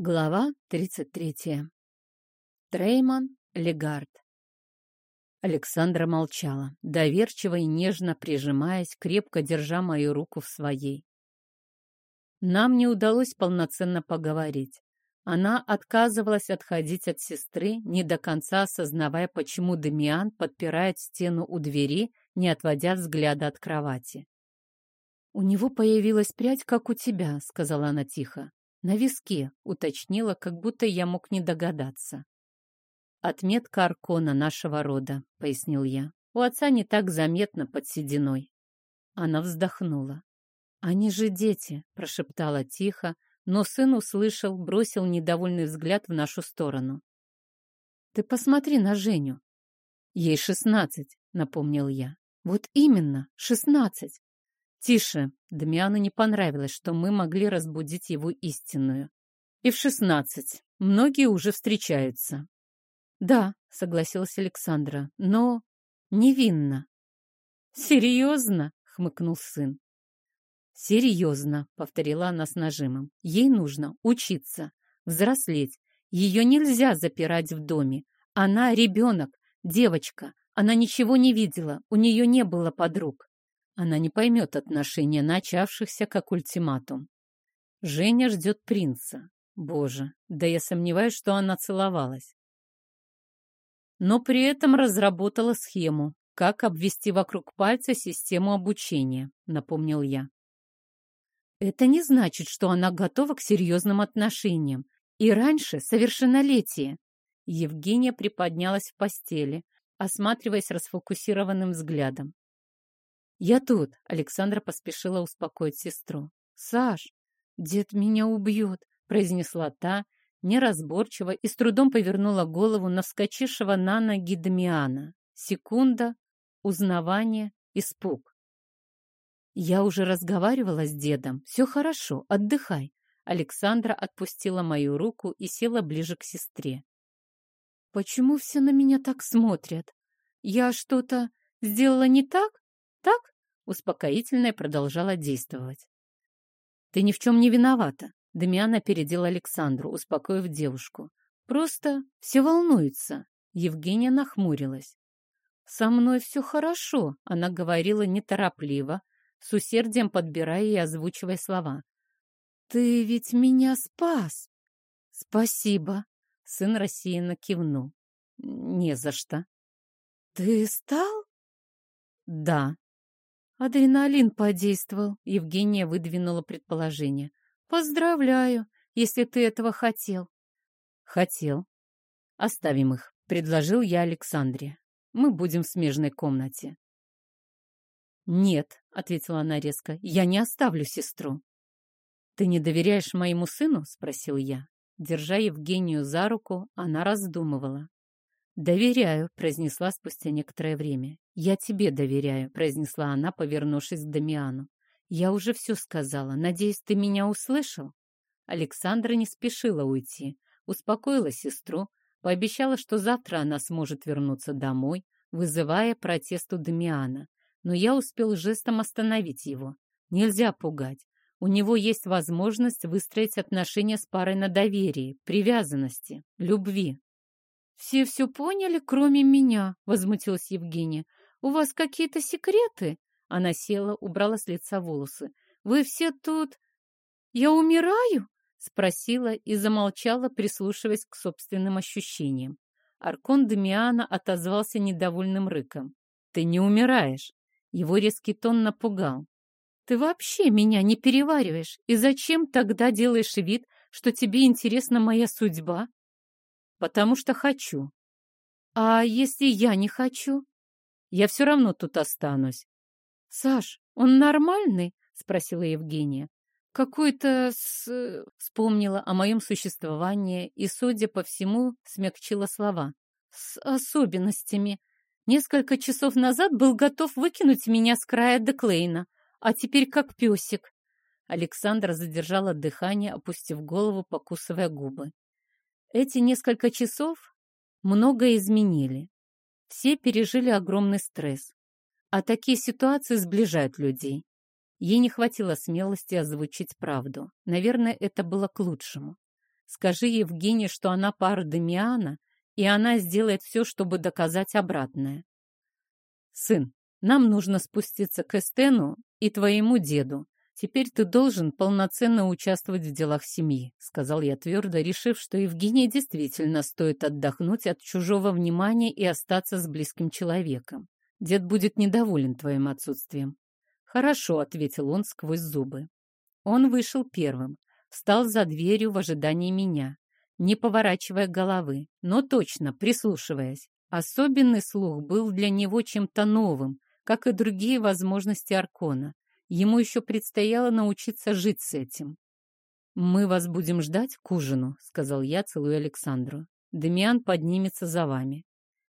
Глава 33. Трейман Легард. Александра молчала, доверчиво и нежно прижимаясь, крепко держа мою руку в своей. Нам не удалось полноценно поговорить. Она отказывалась отходить от сестры, не до конца осознавая, почему Демиан подпирает стену у двери, не отводя взгляда от кровати. «У него появилась прядь, как у тебя», — сказала она тихо. «На виске», — уточнила, как будто я мог не догадаться. «Отметка Аркона нашего рода», — пояснил я. «У отца не так заметно под сединой». Она вздохнула. «Они же дети», — прошептала тихо, но сын услышал, бросил недовольный взгляд в нашу сторону. «Ты посмотри на Женю». «Ей шестнадцать», — напомнил я. «Вот именно, шестнадцать. «Тише!» Дамиану не понравилось, что мы могли разбудить его истинную. «И в шестнадцать. Многие уже встречаются». «Да», — согласилась Александра, — «но невинно». «Серьезно?» — хмыкнул сын. «Серьезно», — повторила она с нажимом. «Ей нужно учиться, взрослеть. Ее нельзя запирать в доме. Она ребенок, девочка. Она ничего не видела, у нее не было подруг. Она не поймет отношения, начавшихся как ультиматум. Женя ждет принца. Боже, да я сомневаюсь, что она целовалась. Но при этом разработала схему, как обвести вокруг пальца систему обучения, напомнил я. Это не значит, что она готова к серьезным отношениям. И раньше совершеннолетие. Евгения приподнялась в постели, осматриваясь расфокусированным взглядом. «Я тут!» — Александра поспешила успокоить сестру. «Саш, дед меня убьет!» — произнесла та, неразборчиво и с трудом повернула голову на вскочившего на ноги Дамиана. Секунда, узнавание, испуг. «Я уже разговаривала с дедом. Все хорошо, отдыхай». Александра отпустила мою руку и села ближе к сестре. «Почему все на меня так смотрят? Я что-то сделала не так?» Так? Успокоительное продолжало действовать. Ты ни в чем не виновата. Дамиан опередил Александру, успокоив девушку. Просто все волнуются. Евгения нахмурилась. «Со мной все хорошо», — она говорила неторопливо, с усердием подбирая и озвучивая слова. «Ты ведь меня спас!» «Спасибо!» — сын рассеянно кивнул. «Не за что». «Ты стал?» «Да», Адреналин подействовал, Евгения выдвинула предположение. Поздравляю, если ты этого хотел. Хотел. Оставим их, предложил я Александре. Мы будем в смежной комнате. Нет, ответила она резко, я не оставлю сестру. Ты не доверяешь моему сыну? спросил я. Держа Евгению за руку, она раздумывала. «Доверяю», — произнесла спустя некоторое время. «Я тебе доверяю», — произнесла она, повернувшись к Дамиану. «Я уже все сказала. Надеюсь, ты меня услышал?» Александра не спешила уйти. Успокоила сестру, пообещала, что завтра она сможет вернуться домой, вызывая протест у Дамиана. Но я успел жестом остановить его. Нельзя пугать. У него есть возможность выстроить отношения с парой на доверии, привязанности, любви. «Все все поняли, кроме меня», — возмутилась Евгения. «У вас какие-то секреты?» Она села, убрала с лица волосы. «Вы все тут... Я умираю?» — спросила и замолчала, прислушиваясь к собственным ощущениям. Аркон Демиана отозвался недовольным рыком. «Ты не умираешь!» Его резкий тон напугал. «Ты вообще меня не перевариваешь, и зачем тогда делаешь вид, что тебе интересна моя судьба?» Потому что хочу. А если я не хочу? Я все равно тут останусь. Саш, он нормальный? Спросила Евгения. Какой-то с... вспомнила о моем существовании и, судя по всему, смягчила слова. С особенностями. Несколько часов назад был готов выкинуть меня с края Деклейна, а теперь как песик. Александра задержала дыхание, опустив голову, покусывая губы. Эти несколько часов многое изменили. Все пережили огромный стресс. А такие ситуации сближают людей. Ей не хватило смелости озвучить правду. Наверное, это было к лучшему. Скажи Евгении, что она пара Дамиана, и она сделает все, чтобы доказать обратное. Сын, нам нужно спуститься к Эстену и твоему деду. Теперь ты должен полноценно участвовать в делах семьи, сказал я твердо, решив, что Евгении действительно стоит отдохнуть от чужого внимания и остаться с близким человеком. Дед будет недоволен твоим отсутствием. Хорошо, ответил он сквозь зубы. Он вышел первым, встал за дверью в ожидании меня, не поворачивая головы, но точно прислушиваясь. Особенный слух был для него чем-то новым, как и другие возможности Аркона. Ему еще предстояло научиться жить с этим. «Мы вас будем ждать к ужину», — сказал я, целуя Александру. «Дамиан поднимется за вами».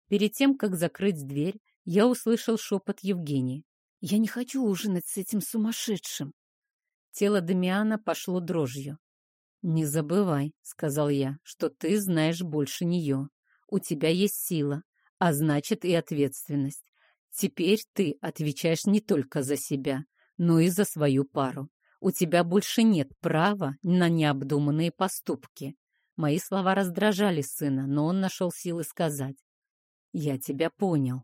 Перед тем, как закрыть дверь, я услышал шепот Евгении. «Я не хочу ужинать с этим сумасшедшим». Тело Дамиана пошло дрожью. «Не забывай», — сказал я, — «что ты знаешь больше нее. У тебя есть сила, а значит и ответственность. Теперь ты отвечаешь не только за себя, но и за свою пару. У тебя больше нет права на необдуманные поступки. Мои слова раздражали сына, но он нашел силы сказать. «Я тебя понял».